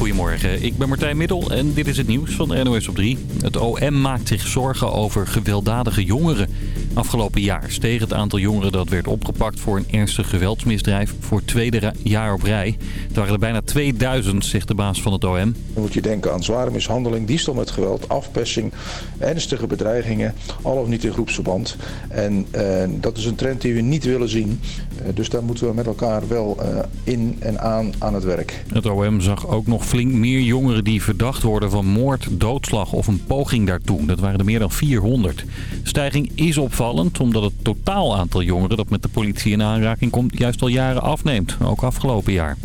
Goedemorgen, ik ben Martijn Middel en dit is het nieuws van NOS op 3. Het OM maakt zich zorgen over gewelddadige jongeren. Afgelopen jaar steeg het aantal jongeren dat werd opgepakt voor een ernstig geweldsmisdrijf voor tweede jaar op rij. Het waren er bijna 2000, zegt de baas van het OM. Dan moet je denken aan zware mishandeling, diefstal met geweld, afpersing, ernstige bedreigingen, al of niet in groepsverband. En eh, dat is een trend die we niet willen zien. Uh, dus daar moeten we met elkaar wel uh, in en aan aan het werk. Het OM zag ook nog flink meer jongeren die verdacht worden van moord, doodslag of een poging daartoe. Dat waren er meer dan 400. De stijging is opvallend omdat het totaal aantal jongeren dat met de politie in aanraking komt juist al jaren afneemt. Ook afgelopen jaar.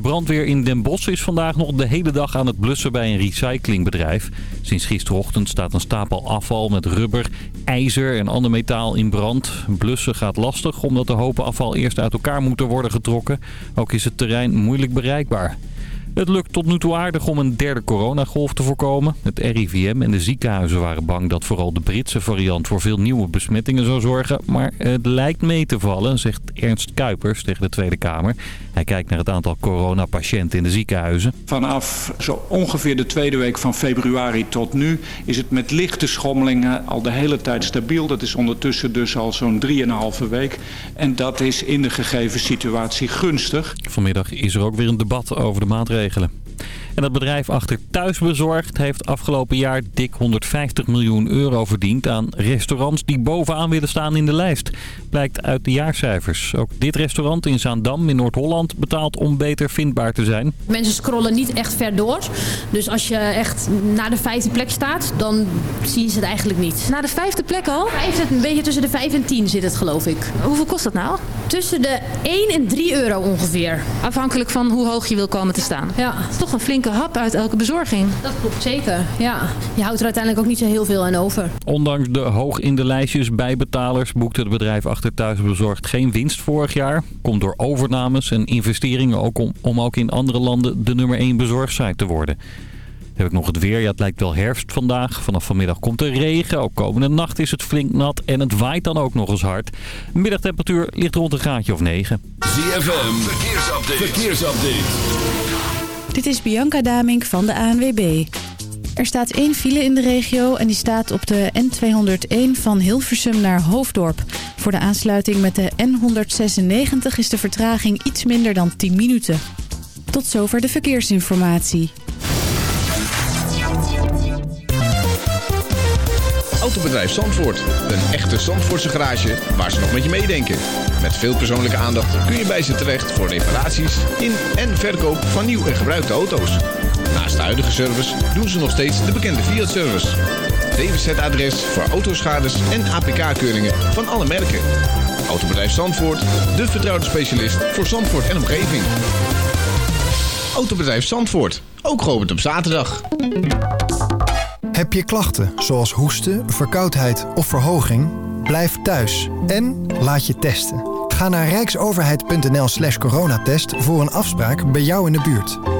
De brandweer in Den Bosch is vandaag nog de hele dag aan het blussen bij een recyclingbedrijf. Sinds gisterochtend staat een stapel afval met rubber, ijzer en ander metaal in brand. Blussen gaat lastig omdat de hopen afval eerst uit elkaar moeten worden getrokken. Ook is het terrein moeilijk bereikbaar. Het lukt tot nu toe aardig om een derde coronagolf te voorkomen. Het RIVM en de ziekenhuizen waren bang dat vooral de Britse variant voor veel nieuwe besmettingen zou zorgen. Maar het lijkt mee te vallen, zegt Ernst Kuipers tegen de Tweede Kamer. Hij kijkt naar het aantal coronapatiënten in de ziekenhuizen. Vanaf zo ongeveer de tweede week van februari tot nu is het met lichte schommelingen al de hele tijd stabiel. Dat is ondertussen dus al zo'n 3,5 week. En dat is in de gegeven situatie gunstig. Vanmiddag is er ook weer een debat over de maatregelen. En het bedrijf achter Thuisbezorgd heeft afgelopen jaar dik 150 miljoen euro verdiend aan restaurants die bovenaan willen staan in de lijst. Blijkt uit de jaarcijfers. Ook dit restaurant in Zaandam in Noord-Holland betaalt om beter vindbaar te zijn. Mensen scrollen niet echt ver door. Dus als je echt naar de vijfde plek staat, dan zien ze het eigenlijk niet. Na de vijfde plek al? Vijf, een beetje tussen de 5 en 10 zit het geloof ik. Hoeveel kost dat nou? Tussen de 1 en 3 euro ongeveer. Afhankelijk van hoe hoog je wil komen te staan. Ja. Het is toch een flinke hap uit elke bezorging. Dat klopt zeker, ja. Je houdt er uiteindelijk ook niet zo heel veel aan over. Ondanks de hoog in de lijstjes bijbetalers boekte het bedrijf achter Thuisbezorgd geen winst vorig jaar. Komt door overnames en investeringen ook om, om ook in andere landen de nummer 1 bezorgsite te worden. Heb ik nog het weer. Ja, het lijkt wel herfst vandaag. Vanaf vanmiddag komt er regen. Ook komende nacht is het flink nat. En het waait dan ook nog eens hard. Middagtemperatuur ligt rond een graadje of 9. ZFM. Verkeersupdate. Verkeersupdate. Dit is Bianca Damink van de ANWB. Er staat één file in de regio en die staat op de N201 van Hilversum naar Hoofddorp. Voor de aansluiting met de N196 is de vertraging iets minder dan 10 minuten. Tot zover de verkeersinformatie. Autobedrijf Zandvoort. Een echte Zandvoortse garage waar ze nog met je meedenken. Met veel persoonlijke aandacht kun je bij ze terecht voor reparaties in en verkoop van nieuw en gebruikte auto's. Naast de huidige service doen ze nog steeds de bekende Fiat-service. DWZ-adres voor autoschades en APK-keuringen van alle merken. Autobedrijf Zandvoort, de vertrouwde specialist voor Zandvoort en omgeving. Autobedrijf Zandvoort, ook geopend op zaterdag. Heb je klachten zoals hoesten, verkoudheid of verhoging? Blijf thuis en laat je testen. Ga naar rijksoverheid.nl slash coronatest voor een afspraak bij jou in de buurt.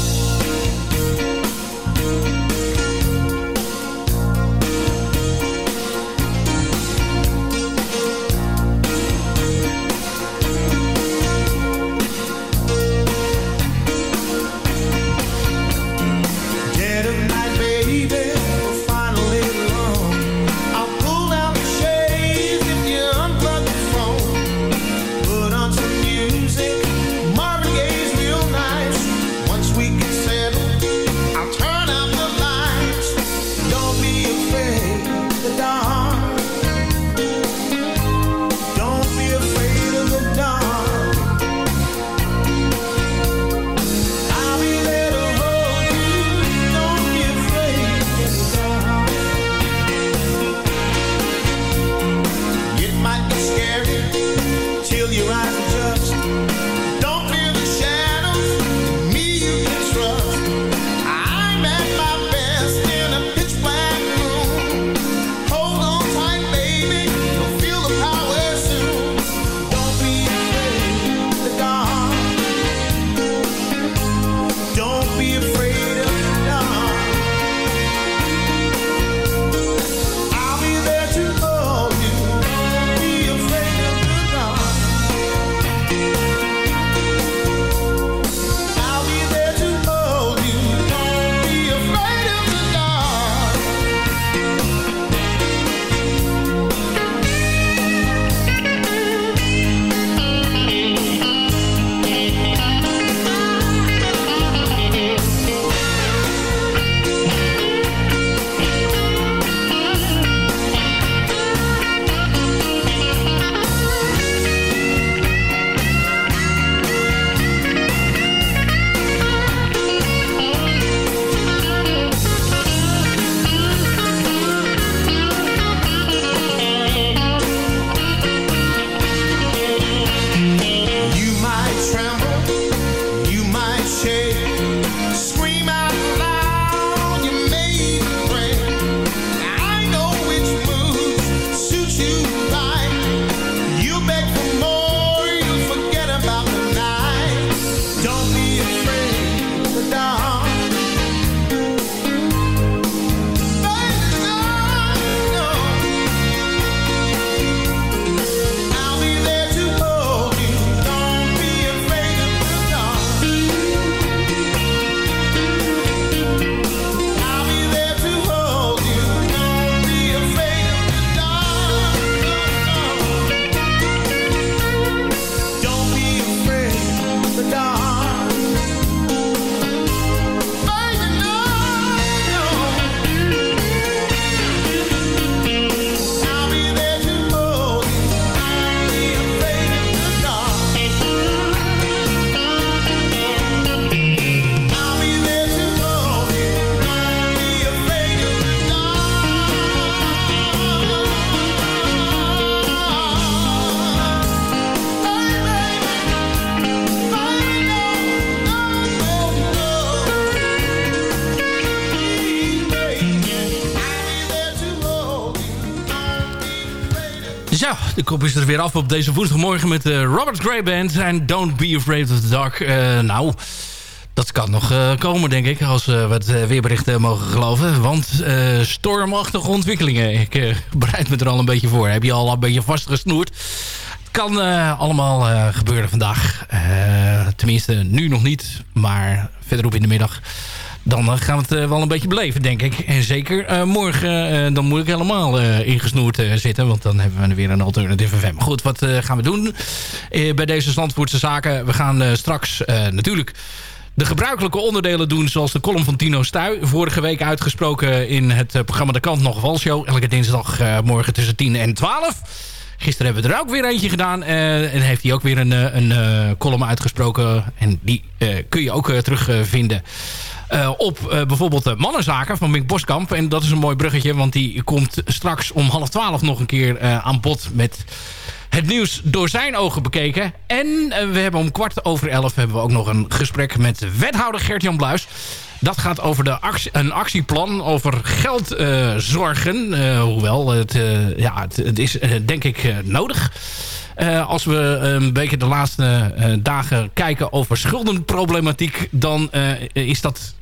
Zo, de kop is er weer af op deze woensdagmorgen met de Robert Gray Band en Don't Be Afraid of the Dark. Uh, nou, dat kan nog uh, komen, denk ik, als we het weerbericht mogen geloven. Want stormachtige ontwikkelingen, ik bereid me er al een beetje voor. Heb je al een beetje vastgesnoerd? Het kan allemaal gebeuren vandaag. tenminste, nu nog niet, maar verderop in de middag dan uh, gaan we het uh, wel een beetje beleven, denk ik. En zeker uh, morgen, dan moet ik helemaal ingesnoerd zitten. Want dan hebben we weer een alternatieve FM. Goed, wat gaan we doen bij deze Zandvoortse zaken? We gaan straks natuurlijk de gebruikelijke onderdelen doen... zoals de column van Tino Stuy. Vorige week uitgesproken in het programma De Kant Nog Walshow. Elke dinsdag morgen tussen 10 en 12. Gisteren hebben we er ook weer eentje gedaan. en heeft hij ook weer een, een column uitgesproken. En die kun je ook terugvinden op uh, bijvoorbeeld de mannenzaken van Mink Boskamp. En dat is een mooi bruggetje, want die komt straks om half twaalf nog een keer aan bod met het nieuws door zijn ogen bekeken. En we hebben om kwart over elf hebben we ook nog een gesprek met wethouder Gert-Jan Bluis. Dat gaat over de actie, een actieplan over geldzorgen. hoewel, het, ja, het, het is denk ik nodig. Als we een beetje de laatste dagen kijken over schuldenproblematiek... dan is dat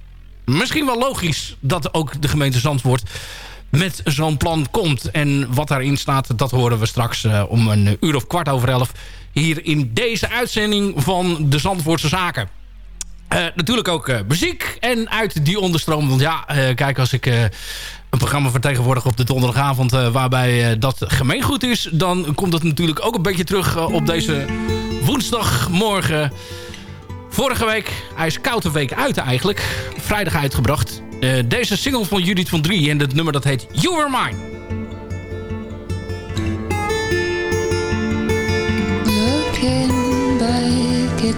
misschien wel logisch dat ook de gemeente Zandvoort met zo'n plan komt. En wat daarin staat, dat horen we straks uh, om een uur of kwart over elf... hier in deze uitzending van de Zandvoortse Zaken. Uh, natuurlijk ook uh, muziek en uit die onderstroom. Want ja, kijk, als ik een programma vertegenwoordig op de donderdagavond... waarbij dat gemeengoed is... dan komt het natuurlijk ook een beetje terug op deze woensdagmorgen... Vorige week, hij is koude week uit eigenlijk. Vrijdag uitgebracht. Uh, deze single van Judith van Drie. En het nummer dat heet You Were Mine.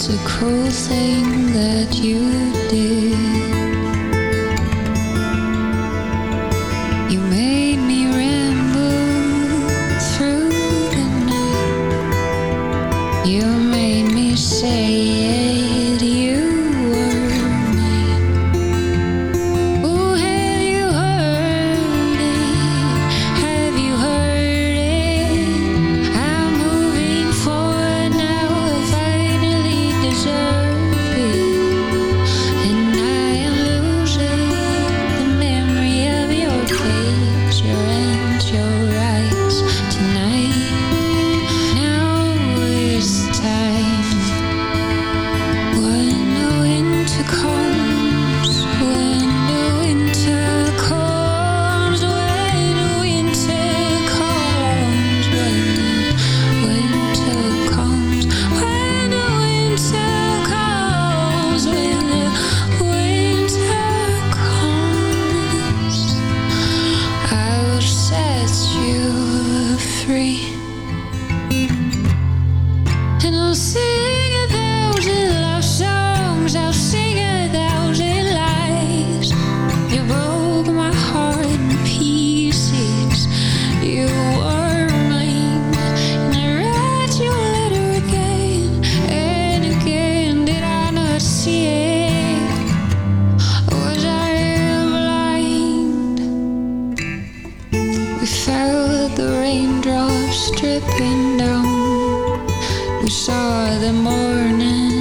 A thing that you did. dripping down. We saw the morning.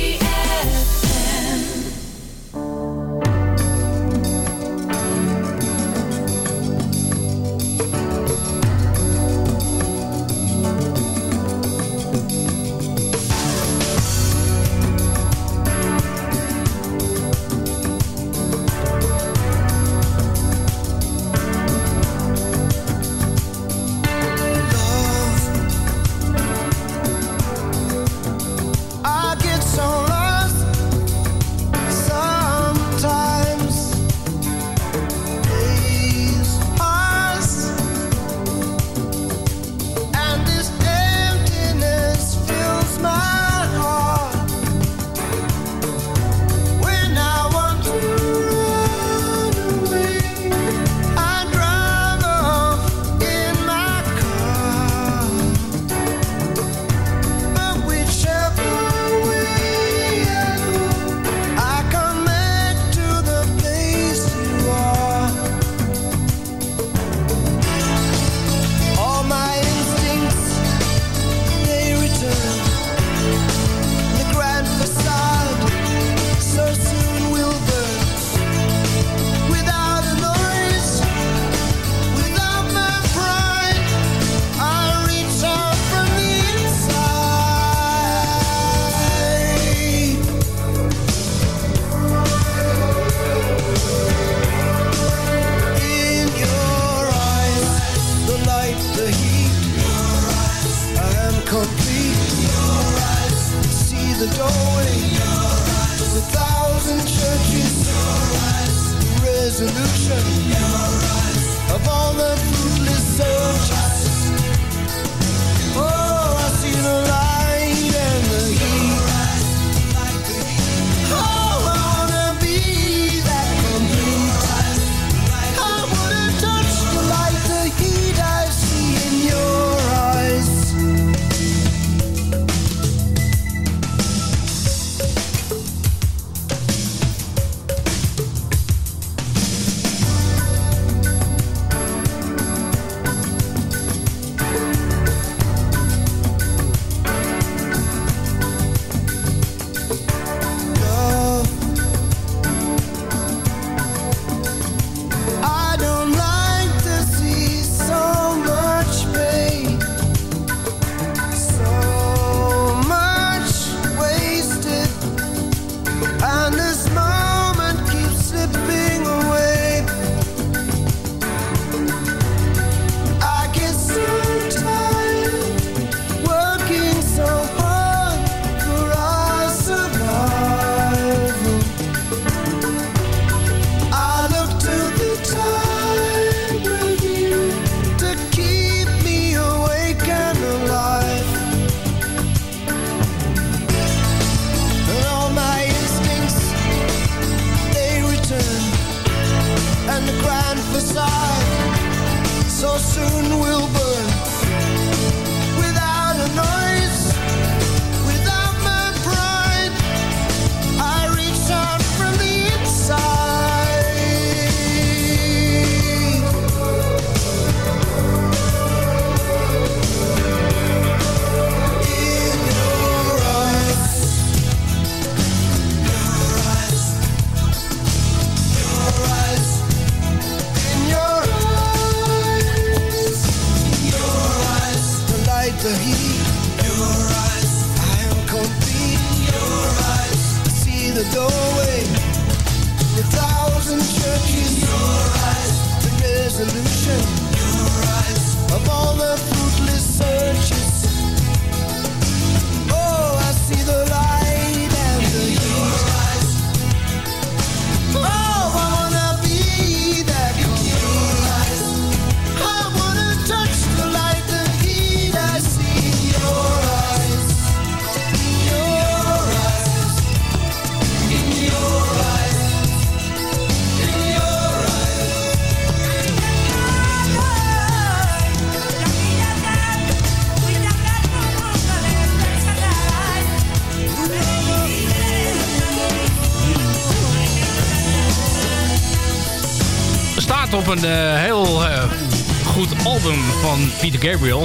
Peter Gabriel.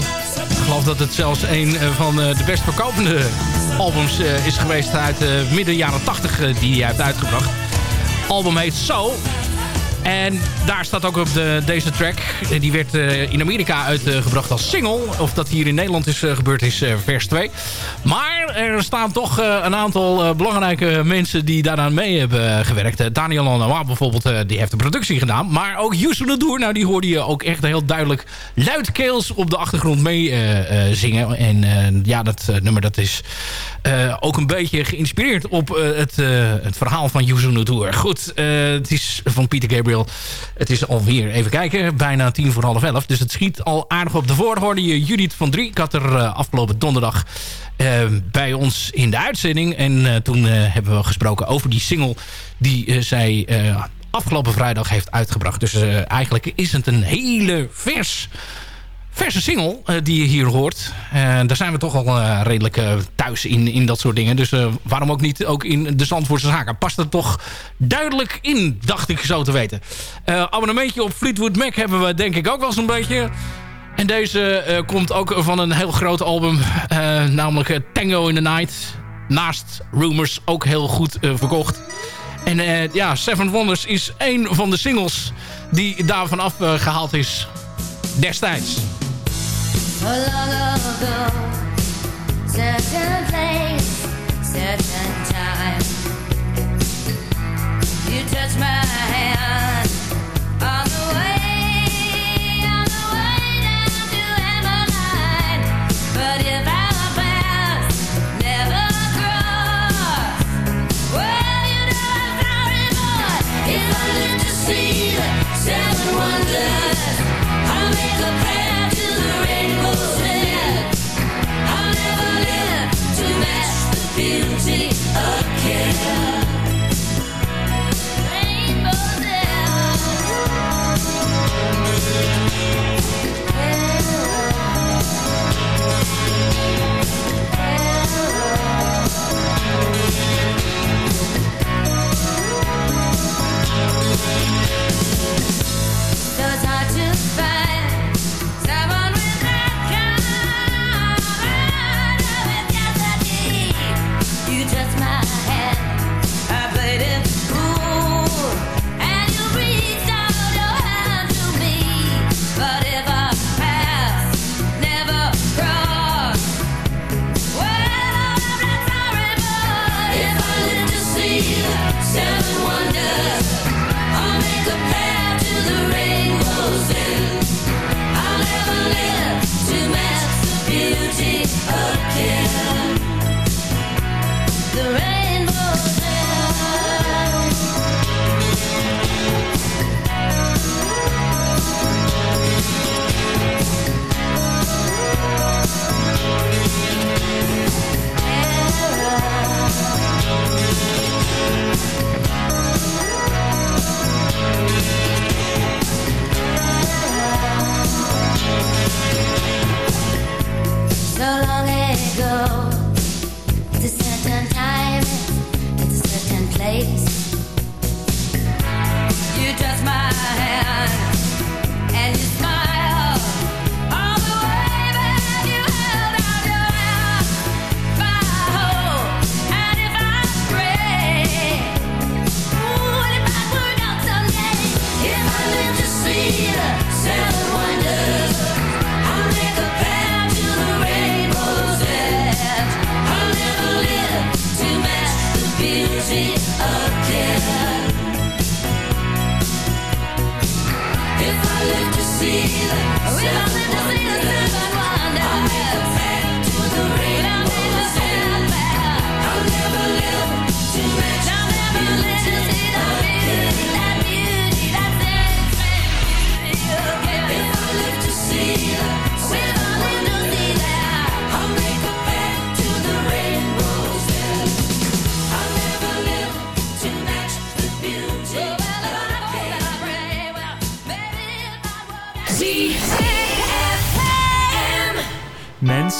Ik geloof dat het zelfs een eh, van eh, de best verkopende albums eh, is geweest uit midden jaren 80 eh, die hij heeft uitgebracht. Het album heet So. En daar staat ook op de, deze track. Die werd in Amerika uitgebracht als single. Of dat hier in Nederland is gebeurd is vers 2. Maar er staan toch eh, een aantal eh, belangrijke mensen die daaraan mee hebben gewerkt. Eh, Daniel Lanois bijvoorbeeld, die heeft de productie gedaan. Maar ook Youssou N'Dour, nou die hoorde je ook echt heel duidelijk luidkeels op de achtergrond mee zingen. En ja, dat nummer dat is ook een beetje geïnspireerd op het, het verhaal van Youssou N'Dour. Goed, het is van Peter Gabriel. Het is alweer, even kijken, bijna tien voor half elf. Dus het schiet al aardig op de je Judith van Drie. Ik had er afgelopen donderdag bij ons in de uitzending. En eh, toen eh, hebben we gesproken over die single die eh, zij afgelopen vrijdag heeft uitgebracht. Dus eigenlijk is het een hele vers verse single die je hier hoort. Daar zijn we toch al redelijk thuis in, in dat soort dingen. Dus waarom ook niet ook in de Zandvoortse zaken? Past er toch duidelijk in, dacht ik zo te weten. Abonnementje op Fleetwood Mac hebben we denk ik ook wel zo'n beetje. En deze eh, komt ook van een heel groot album. eh, namelijk eh, Tango in the Night. Naast Rumors ook heel goed verkocht. En ja, Seven Wonders is een van de singles die daarvan afgehaald is destijds. Seven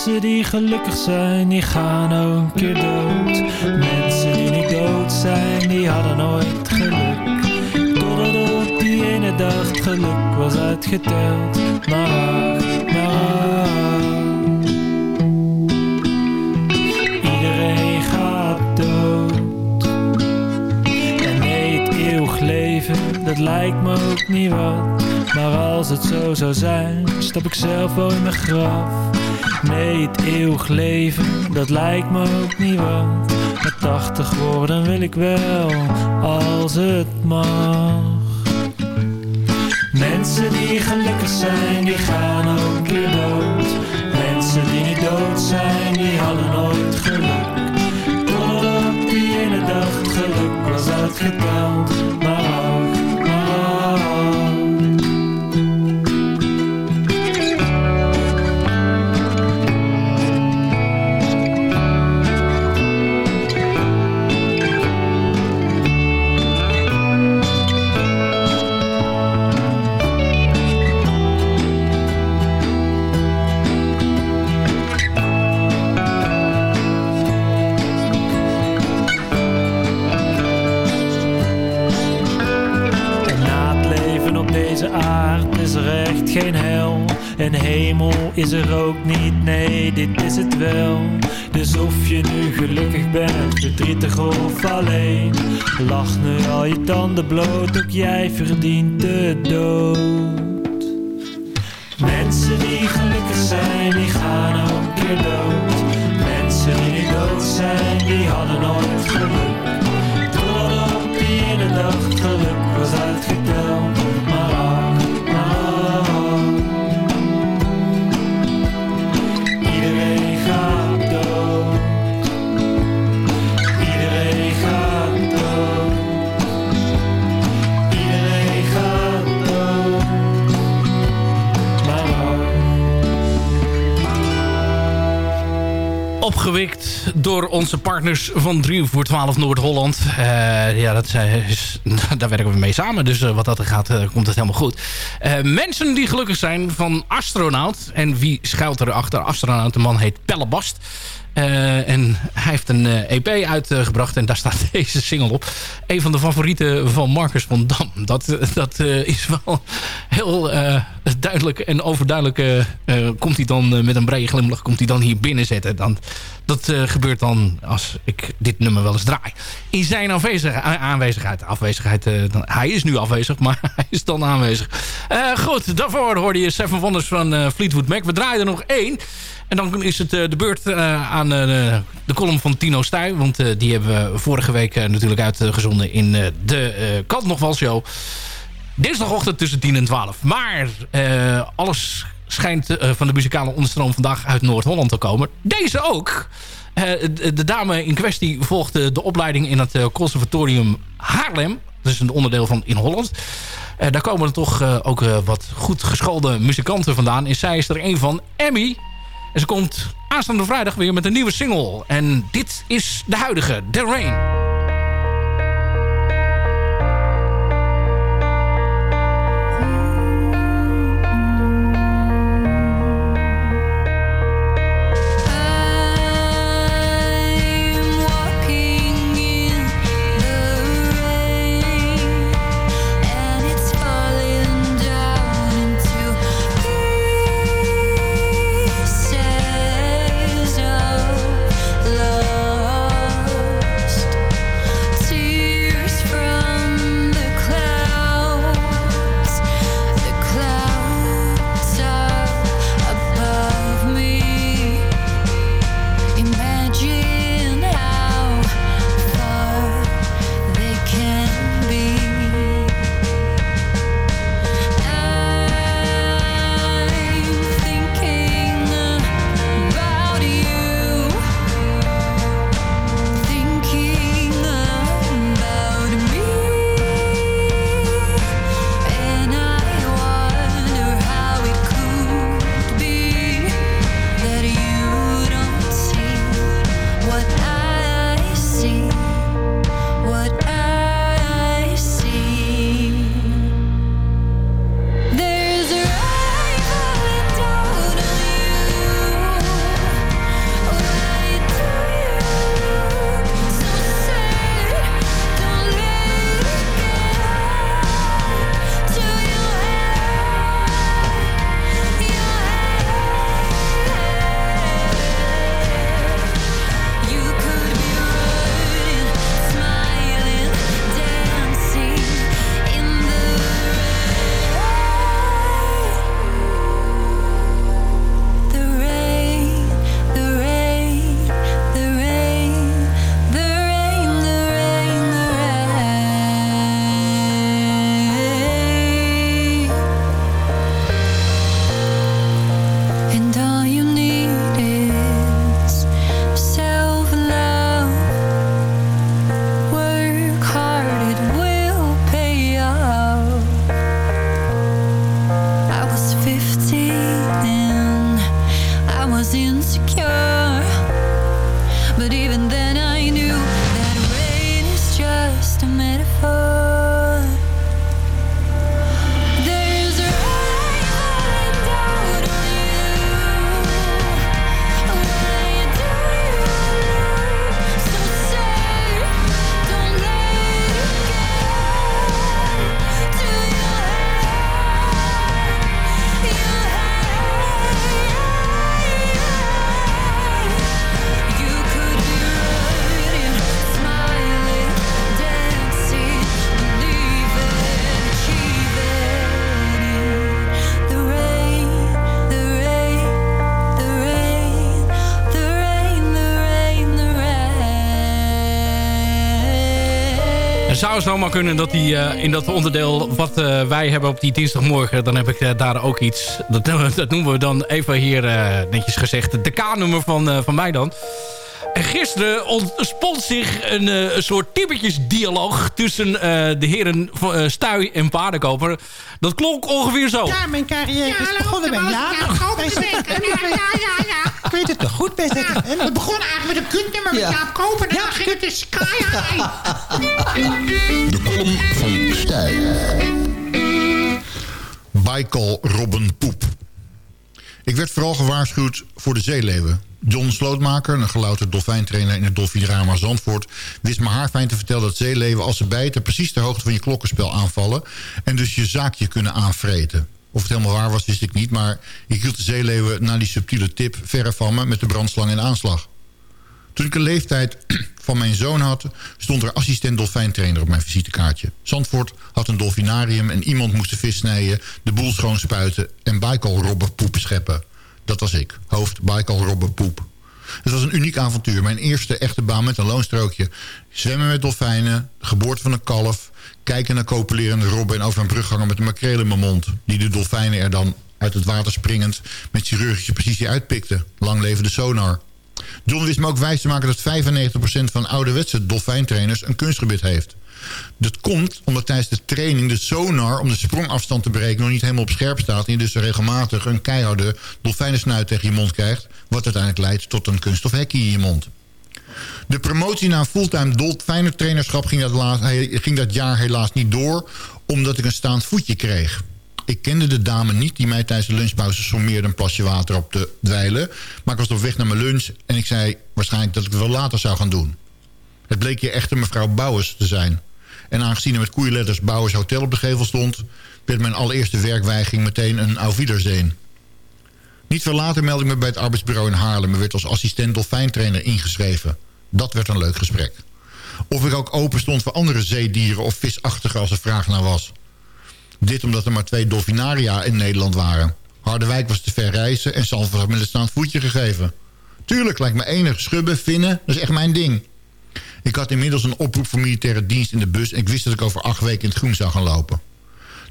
Mensen die gelukkig zijn, die gaan ook een keer dood. Mensen die niet dood zijn, die hadden nooit geluk. Totdat op die ene dag het geluk was uitgeteld. Maar maar. Iedereen gaat dood. En nee, het eeuwig leven, dat lijkt me ook niet wat. Maar als het zo zou zijn, stap ik zelf wel in mijn graf. Nee, het eeuwig leven, dat lijkt me ook niet wat. Maar 80 worden wil ik wel, als het mag. Mensen die gelukkig zijn, die gaan ook keer En hemel is er ook niet, nee, dit is het wel. Dus of je nu gelukkig bent, verdrietig of alleen. Lach nu al je tanden bloot, ook jij verdient de dood. Mensen die gelukkig zijn, die gaan ook een keer dood. Mensen die dood zijn, die hadden nooit geluk. Op die ene dag het geluk was uitgeteld. Opgewikt door onze partners van 3 voor 12 Noord-Holland. Eh, ja, dat is, daar werken we mee samen. Dus eh, wat dat er gaat, eh, komt het helemaal goed. Mensen die gelukkig zijn van Astronaut. En wie schuilt er achter Astronaut? De man heet Pelle Bast. Eh, en hij heeft een eh, EP uitgebracht en daar staat deze single op. Een van de favorieten van Marcus van Dam. Dat, dat eh, is wel heel duidelijk en overduidelijk. komt hij dan met een brede glimlach komt hij dan hier binnen zetten. Dan, dat gebeurt dan als ik dit nummer wel eens draai. In zijn aanwezigheid, afwezigheid. dan, hij is nu afwezig, maar hij is dan aanwezig. Goed, daarvoor hoorde je Seven Wonders van Fleetwood Mac. We draaien er nog één. En dan is het eh, de beurt eh, aan eh, de, column van Tino Stuy. Want die hebben we vorige week natuurlijk uitgezonden in de Kant nog wel show. Dinsdagochtend tussen 10 en 12. Maar alles schijnt van de muzikale onderstroom vandaag uit Noord-Holland te komen. Deze ook. De, dame in kwestie volgde de opleiding in het conservatorium Haarlem. Dat is een onderdeel van in Holland. Daar komen er toch ook wat goed geschoolde muzikanten vandaan. En zij is er een van, Emmy. En ze komt aanstaande vrijdag weer met een nieuwe single. En dit is de huidige, The Rain. Zou zomaar kunnen dat hij eh, in dat onderdeel wat eh, wij hebben op die dinsdagmorgen... dan heb ik eh, daar ook iets. Dat, dat noemen we dan even hier netjes gezegd de K-nummer van, van mij dan. En gisteren ontspond zich een, eh, een soort typetjesdialoog... tussen eh, de heren van, eh, Stuy en Paardenkoper. Dat klonk ongeveer zo. Ja, mijn carrière is begonnen bij Jaap. Bij ZFM. Ik weet het nog goed bij ZFM. Het begon eigenlijk met een kutnummer met Ja. Jaap Koper. En dan ging het dus Sky De kolom van Stijl. Baikal Robben Poep. Ik werd vooral gewaarschuwd voor de zeeleeuwen. John Slootmaker, een gelouterd dolfijntrainer in het Dolfinarama Zandvoort... wist me haarfijn te vertellen dat zeeleeuwen als ze bijten... precies de hoogte van je klokkenspel aanvallen... en dus je zaakje kunnen aanvreten. Of het helemaal waar was, wist ik niet... maar ik hield de zeeleeuwen na die subtiele tip verre van me... met de brandslang in aanslag. Toen ik een leeftijd van mijn zoon had... stond er assistent dolfijntrainer op mijn visitekaartje. Zandvoort had een dolfinarium en iemand moest de vis snijden... de boel schoonspuiten en Baikal poep scheppen. Dat was ik, hoofd Baikal poep. Het was een uniek avontuur. Mijn eerste echte baan met een loonstrookje. Zwemmen met dolfijnen, geboorte van een kalf... kijken naar copulerende robben en over een brug hangen met een makreel in mijn mond... die de dolfijnen er dan uit het water springend... met chirurgische precisie uitpikten. Lang leven de sonar. John wist me ook wijs te maken dat 95% van ouderwetse dolfijntrainers een kunstgebied heeft. Dat komt omdat tijdens de training de sonar om de sprongafstand te berekenen nog niet helemaal op scherp staat. En je dus regelmatig een keiharde dolfijnensnuit tegen je mond krijgt. Wat uiteindelijk leidt tot een kunststof hekje in je mond. De promotie naar fulltime dolfijnentrainerschap ging dat, ging dat jaar helaas niet door. Omdat ik een staand voetje kreeg. Ik kende de dame niet die mij tijdens de lunchpauze sommeerde een plasje water op te dweilen. Maar ik was op weg naar mijn lunch en ik zei waarschijnlijk dat ik het wel later zou gaan doen. Het bleek hier echter mevrouw Bouwers te zijn. En aangezien er met koeienletters Bouwers Hotel op de gevel stond... werd mijn allereerste werkweiging meteen een auf Wiedersehen. Niet veel later meldde ik me bij het arbeidsbureau in Haarlem... en werd als assistent dolfijntrainer ingeschreven. Dat werd een leuk gesprek. Of ik ook open stond voor andere zeedieren of visachtigen als er vraag naar was. Dit omdat er maar twee dolfinaria in Nederland waren. Harderwijk was te ver reizen en Zandvoort had me een staand voetje gegeven. Tuurlijk lijkt me enig schubben, vinnen, dat is echt mijn ding. Ik had inmiddels een oproep voor militaire dienst in de bus... en ik wist dat ik over acht weken in het groen zou gaan lopen.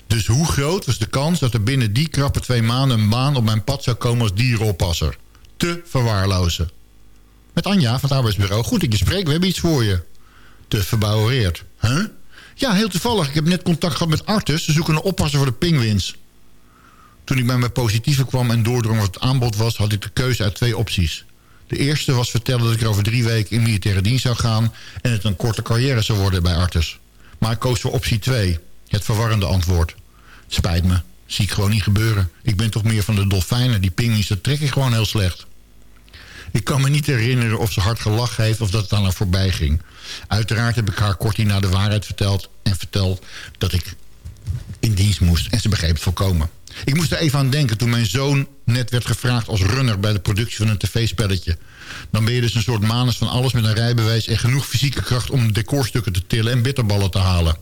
Dus hoe groot was de kans dat er binnen die krappe twee maanden... een baan op mijn pad zou komen als dierenoppasser? Te verwaarlozen. Met Anja van het arbeidsbureau. Goed dat je spreekt, we hebben iets voor je. Te verbouwereerd. Huh? Ja, heel toevallig. Ik heb net contact gehad met Artus. Ze zoeken een oppasser voor de pinguïns. Toen ik bij mijn positieve kwam en doordrong wat het aanbod was... had ik de keuze uit twee opties. De eerste was vertellen dat ik er over drie weken in militaire dienst zou gaan... en het een korte carrière zou worden bij Artus. Maar ik koos voor optie 2, het verwarrende antwoord. Spijt me, zie ik gewoon niet gebeuren. Ik ben toch meer van de dolfijnen, die pinguïns, dat trek ik gewoon heel slecht. Ik kan me niet herinneren of ze hard gelachen heeft of dat het aan haar voorbij ging. Uiteraard heb ik haar kort hierna de waarheid verteld... en verteld dat ik in dienst moest. En ze begreep het volkomen. Ik moest er even aan denken toen mijn zoon net werd gevraagd als runner... bij de productie van een tv-spelletje. Dan ben je dus een soort manus van alles met een rijbewijs... en genoeg fysieke kracht om decorstukken te tillen en bitterballen te halen.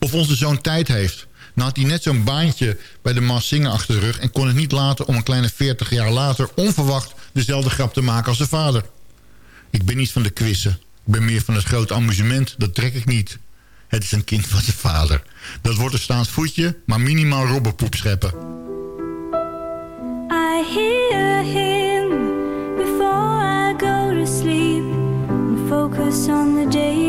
Of onze zoon tijd heeft. Nou had hij net zo'n baantje bij de Mas Zingen achter de rug... en kon het niet laten om een kleine 40 jaar later... onverwacht dezelfde grap te maken als zijn vader. Ik ben niet van de quizzen. Ik ben meer van het grote amusement. Dat trek ik niet. Het is een kind van zijn vader. Dat wordt een staand voetje, maar minimaal robbenpoep scheppen. I hear him before I go to sleep focus on the day.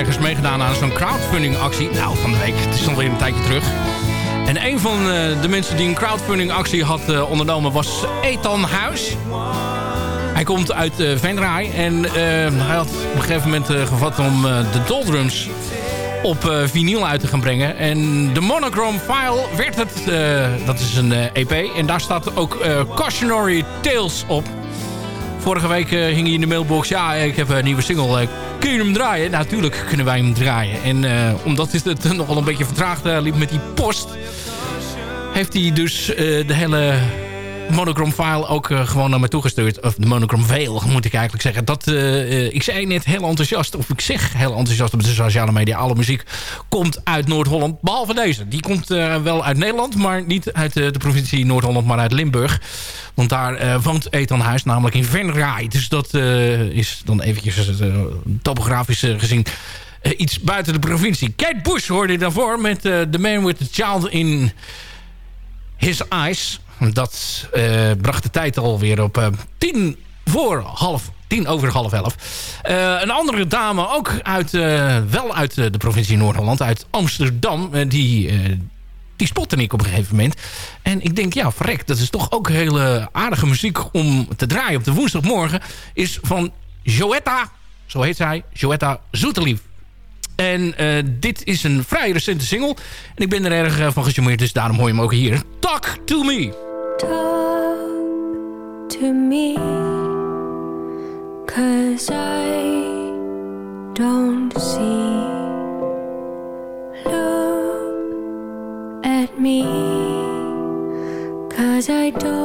Ergens meegedaan aan zo'n crowdfunding actie. Nou, van de week. Het is alweer een tijdje terug. En een van eh, de mensen die een crowdfunding actie had eh, ondernomen was Ethan Huis. Hij komt uit uh, Venray en eh, hij had op een gegeven moment eh, gevat om eh, de Doldrums op eh, vinyl uit te gaan brengen. En de Monochrome File werd het, eh, dat is een eh, EP. En daar staat ook eh, Cautionary Tales op. Vorige week eh, hing hij in de mailbox. Ja, ik heb een nieuwe single. Kun je hem draaien? Nou, natuurlijk kunnen wij hem draaien. En eh, omdat het het nogal een beetje vertraagd eh, liep met die post... heeft hij dus eh, de hele Monochrome file ook eh, gewoon naar me toegestuurd. Of de Monochrome Veil, moet ik eigenlijk zeggen. Dat, eh, eh, ik zei net heel enthousiast, of ik zeg heel enthousiast op de sociale media. Alle muziek komt uit Noord-Holland, behalve deze. Die komt wel uit Nederland, maar niet uit de provincie Noord-Holland, maar uit Limburg. Want daar woont Ethan Huis, namelijk in Venray. Dus dat is dan eventjes topografisch gezien iets buiten de provincie. Kate Bush hoorde daarvoor met The Man with the Child in His Eyes. Dat eh, bracht de tijd alweer op eh, tien voor half tien over half elf. Eh, een andere dame, ook uit, wel uit de provincie Noord-Holland, uit Amsterdam, die, die spotte ik op een gegeven moment. En ik denk, ja, verrek, dat is toch ook hele aardige muziek om te draaien op de woensdagmorgen. Is van Joetta, zo heet zij, Joetta Zoetelief. En dit is een vrij recente single. En ik ben er erg van gecharmeerd, dus daarom hoor je hem ook hier. Talk to me. To me Cause I don't see. Look at me Cause I don't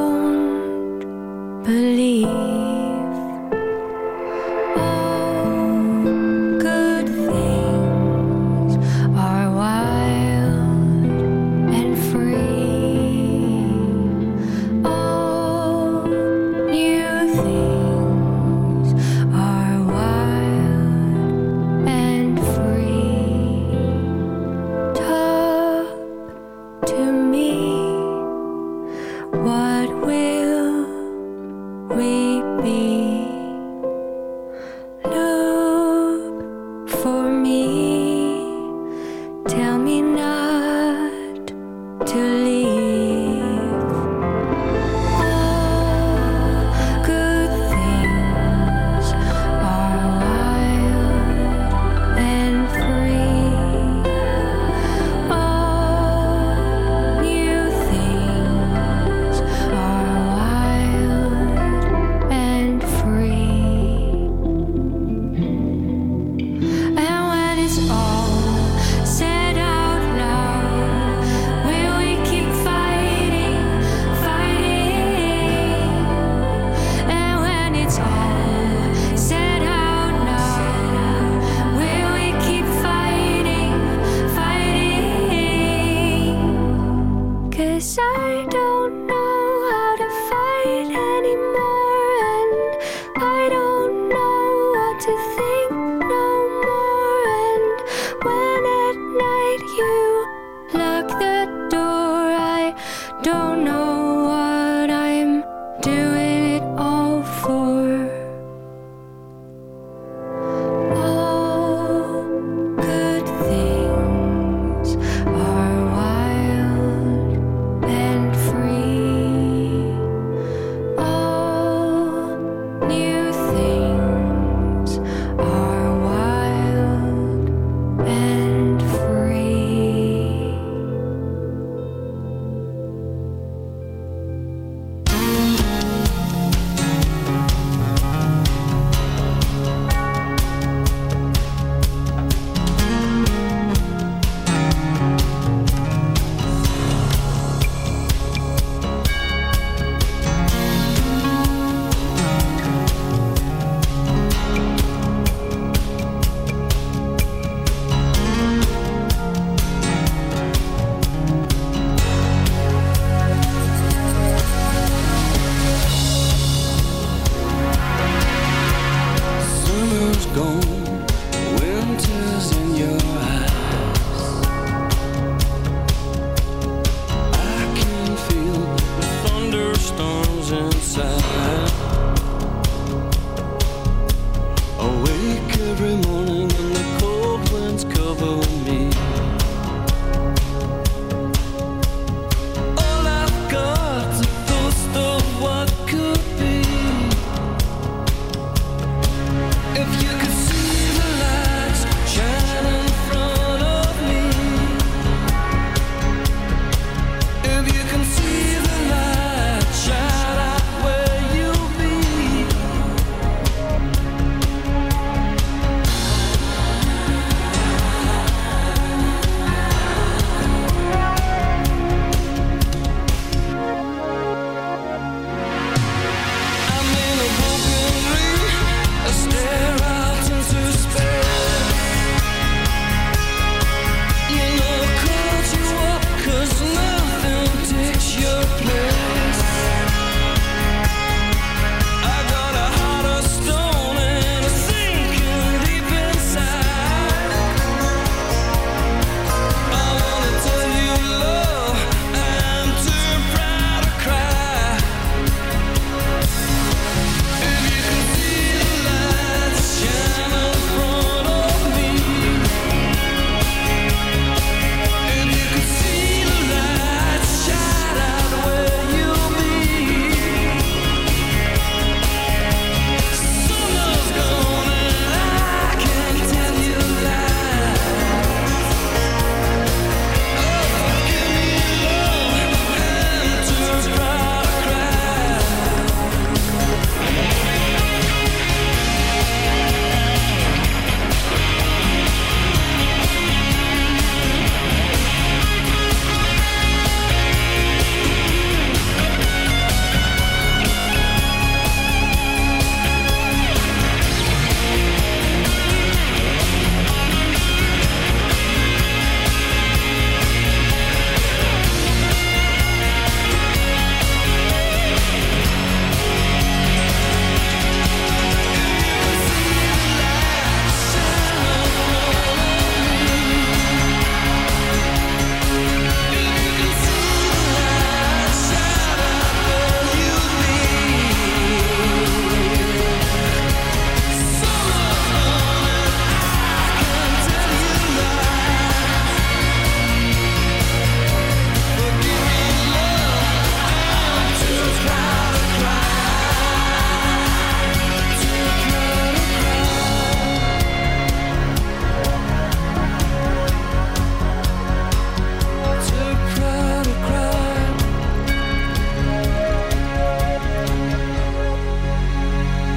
If you.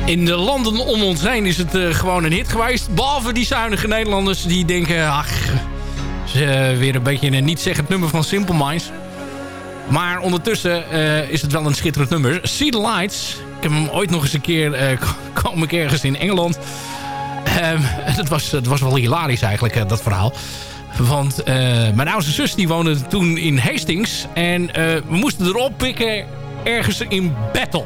In de landen om ons heen is het eh, gewoon een hit geweest. Behalve die zuinige Nederlanders die denken... ach, is, eh, weer een beetje een niet zeggend nummer van Simple Minds. Maar ondertussen eh, is het wel een schitterend nummer. See the Lights. Ik heb hem ooit nog eens een keer... eh, kwam ik ergens in Engeland. Ehm, het, was, het was wel hilarisch eigenlijk, dat verhaal. Want mijn oudste zus die woonde toen in Hastings. En we moesten erop pikken ergens in Battle.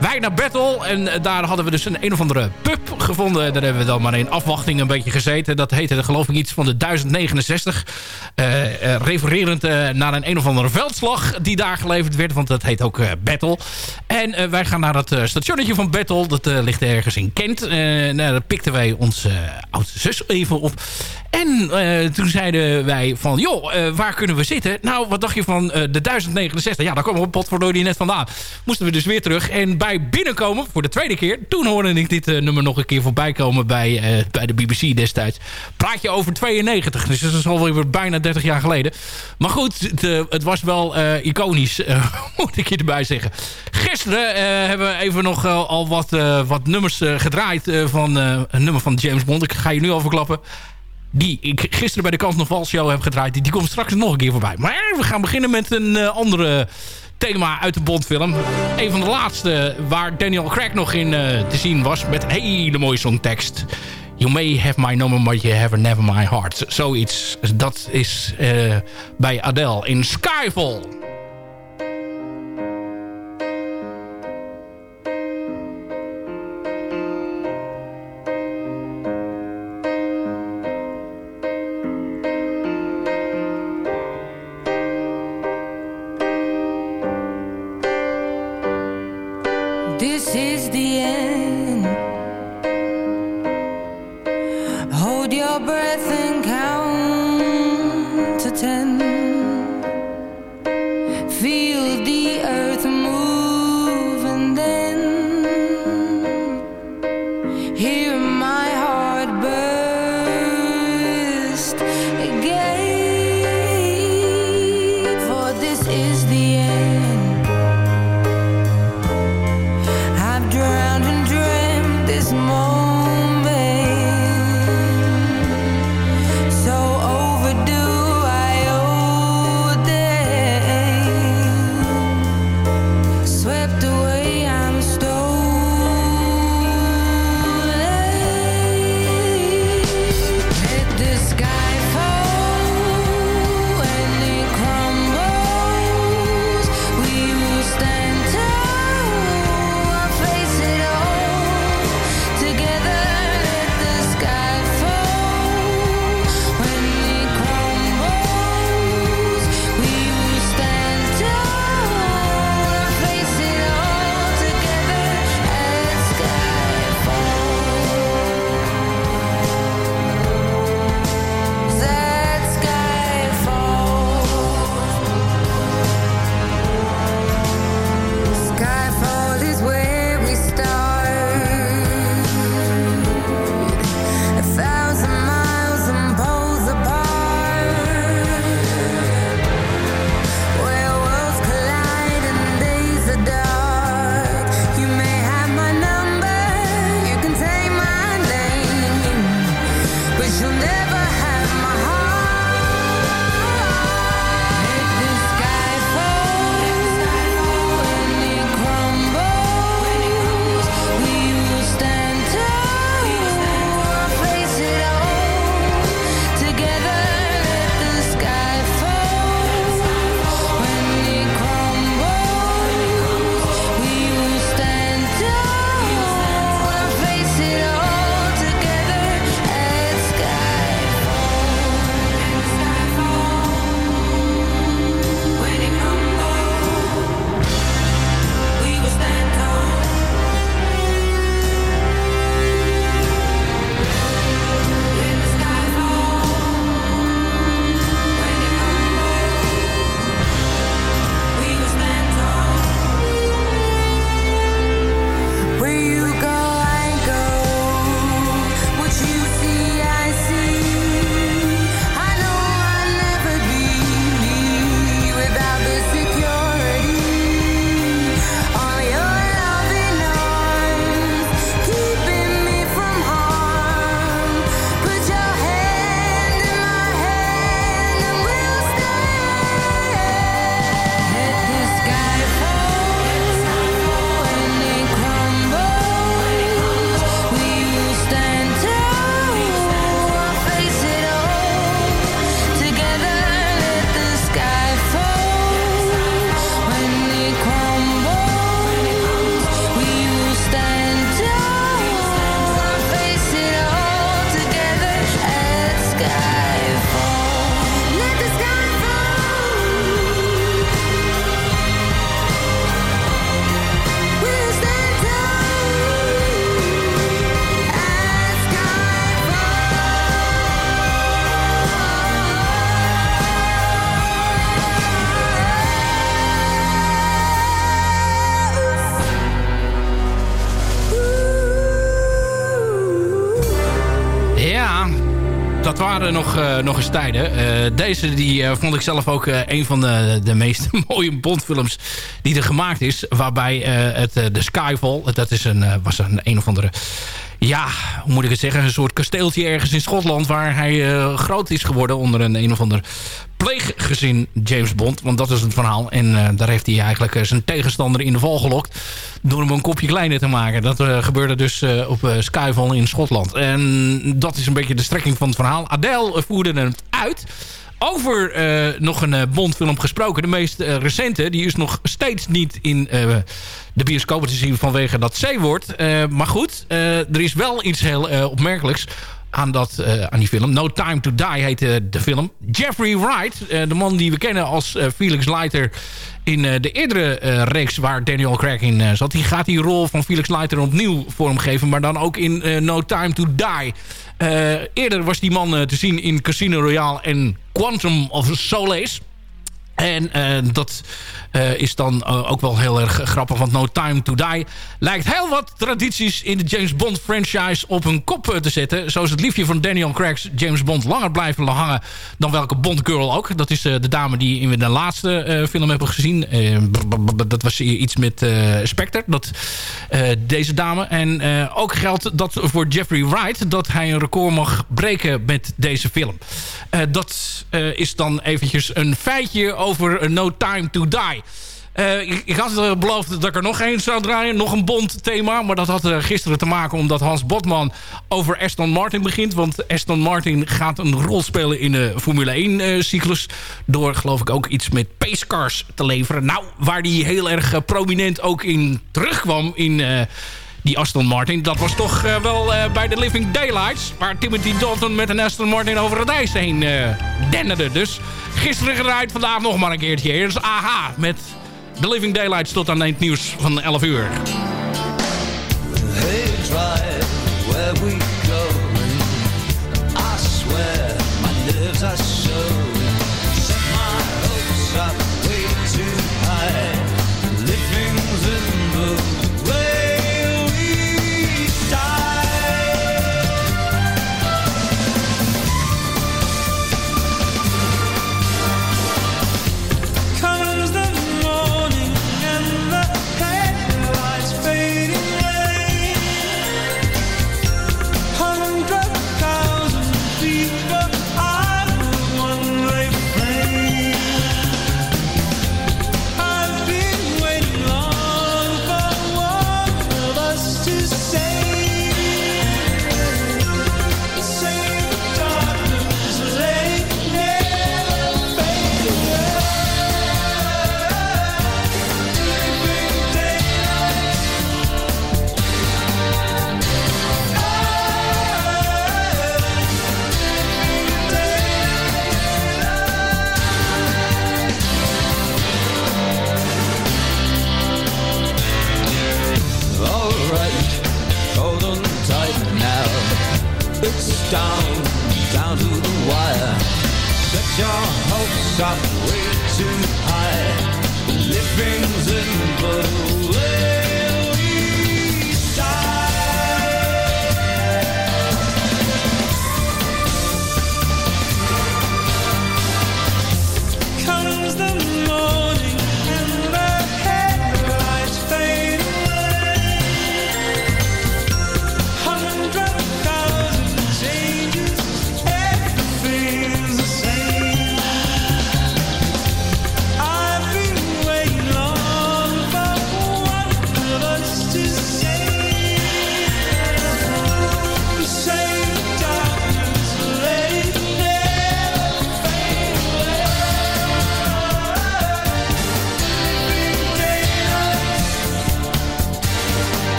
Wij naar Battle en eh, daar hadden we dus een een of andere pub gevonden. Daar hebben we dan maar in afwachting een beetje gezeten. Dat heette geloof ik iets van de 1069. eh, eh, refererend eh, naar een een of andere veldslag die daar geleverd werd. Want dat heet ook Battle. En wij gaan naar eh, stationnetje van Battle. Dat ligt ergens in Kent. Nou, daar pikten wij onze oudste zus even op. En toen zeiden wij van, joh, waar kunnen we zitten? Nou, wat dacht je van de 1069? Ja, daar komen we potverdorie net vandaan. Moesten we dus weer terug. En bij binnenkomen, voor de tweede keer... toen hoorde ik dit nummer nog een keer voorbij komen bij, eh, bij de BBC destijds. Praat je over 92, dus dat is alweer bijna 30 jaar geleden. Maar goed, het, het was wel eh, iconisch, eh, moet ik je erbij zeggen. Gisteren hebben we even nog al wat, wat nummers gedraaid... van een nummer van James Bond. Ik ga je nu al die ik gisteren bij de Kans nog show heb gedraaid... Die, komt straks nog een keer voorbij. Maar we gaan beginnen met een andere thema uit de Bondfilm. Een van de laatste waar Daniel Craig nog in eh, te zien was... met een hele mooie songtekst. You may have my number, but you have never my heart. Zoiets. Dat is eh, bij Adele in Skyfall. Nog, eens tijden. Eh, deze die, eh, vond ik zelf ook eh, een van de, de meest mooie Bondfilms die er gemaakt is. Waarbij het, de Skyfall, dat is een, was een een of andere... Ja, hoe moet ik het zeggen? Een soort kasteeltje ergens in Schotland... waar hij eh, groot is geworden onder een een of ander pleeggezin James Bond. Want dat is het verhaal. En eh, daar heeft hij eigenlijk eh, zijn tegenstander in de val gelokt. Door hem een kopje kleiner te maken. Dat gebeurde dus op Skyfall in Schotland. En dat is een beetje de strekking van het verhaal. Adele voerde het uit. Over eh, nog een eh, Bondfilm gesproken. De meest eh, recente. Die is nog steeds niet in de bioscopen te zien vanwege dat C-woord. Maar goed, er is wel iets heel opmerkelijks aan, dat, eh, aan die film. No Time to Die heet eh, de film. Jeffrey Wright, eh, de man die we kennen als eh, Felix Leiter... in de eerdere reeks waar Daniel Craig in zat... die gaat die rol van Felix Leiter opnieuw vormgeven... maar dan ook in No Time to Die. Eerder was die man te zien in Casino Royale en Quantum of Solace... En eh, dat eh, is dan eh, ook wel heel erg grappig. Want No Time to Die lijkt heel wat tradities in de James Bond franchise op hun kop te zetten. Zo is het liefje van Daniel Craig's James Bond langer blijven hangen dan welke Bond girl ook. Dat is de dame die in de laatste film hebben gezien. Dat was iets met Spectre. Dat, deze dame. En ook geldt dat voor Jeffrey Wright. Dat hij een record mag breken met deze film. Dat is dan eventjes een feitje over No Time to Die. Eh, ik, had eh, beloofd dat ik er nog één zou draaien. Nog een Bond thema. Maar dat had eh, gisteren te maken omdat Hans Botman over Aston Martin begint. Want Aston Martin gaat een rol spelen in de Formule 1 eh, cyclus. Door geloof ik ook iets met pacecars te leveren. Nou, waar die heel erg prominent ook in terugkwam in... die Aston Martin, dat was toch eh, wel eh, bij de Living Daylights... waar Timothy Dalton met een Aston Martin over het ijs heen eh dennerde. Dus gisteren gedraaid, vandaag nog maar een keertje. Hier AHA met The Living Daylights tot aan het nieuws van 11 uur.